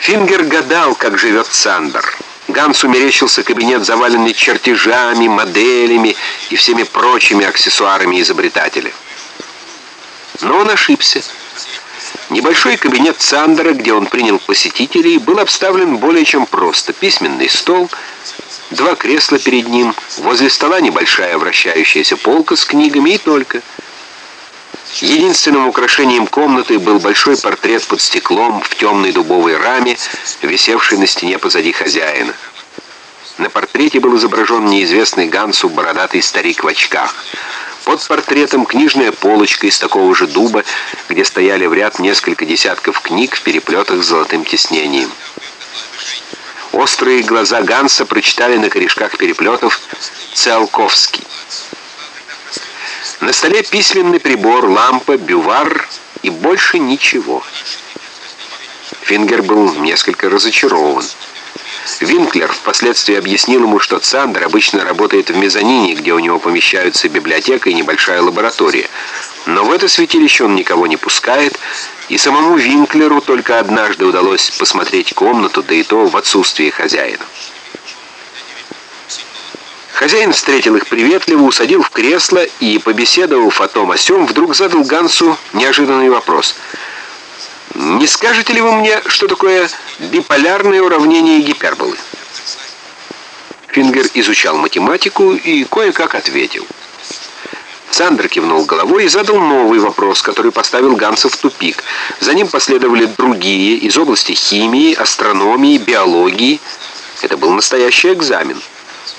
Фингер гадал, как живет Сандер. Гансу мерещился кабинет, заваленный чертежами, моделями и всеми прочими аксессуарами изобретателя. Но он ошибся. Небольшой кабинет Сандера, где он принял посетителей, был обставлен более чем просто. Письменный стол, два кресла перед ним, возле стола небольшая вращающаяся полка с книгами и только. Единственным украшением комнаты был большой портрет под стеклом в темной дубовой раме, висевший на стене позади хозяина. На портрете был изображен неизвестный Гансу бородатый старик в очках. Под портретом книжная полочка из такого же дуба, где стояли в ряд несколько десятков книг в переплетах с золотым тиснением. Острые глаза Ганса прочитали на корешках переплетов «Циолковский». На столе письменный прибор, лампа, бювар и больше ничего. Фингер был несколько разочарован. Винклер впоследствии объяснил ему, что Цандер обычно работает в мезонине, где у него помещаются библиотека и небольшая лаборатория. Но в это святилище он никого не пускает, и самому Винклеру только однажды удалось посмотреть комнату, да и то в отсутствие хозяина. Хозяин встретил их приветливо, усадил в кресло и, побеседовав о том о сём, вдруг задал Гансу неожиданный вопрос. «Не скажете ли вы мне, что такое биполярное уравнение гиперболы?» Фингер изучал математику и кое-как ответил. Сандер кивнул головой и задал новый вопрос, который поставил Ганса в тупик. За ним последовали другие из области химии, астрономии, биологии. Это был настоящий экзамен.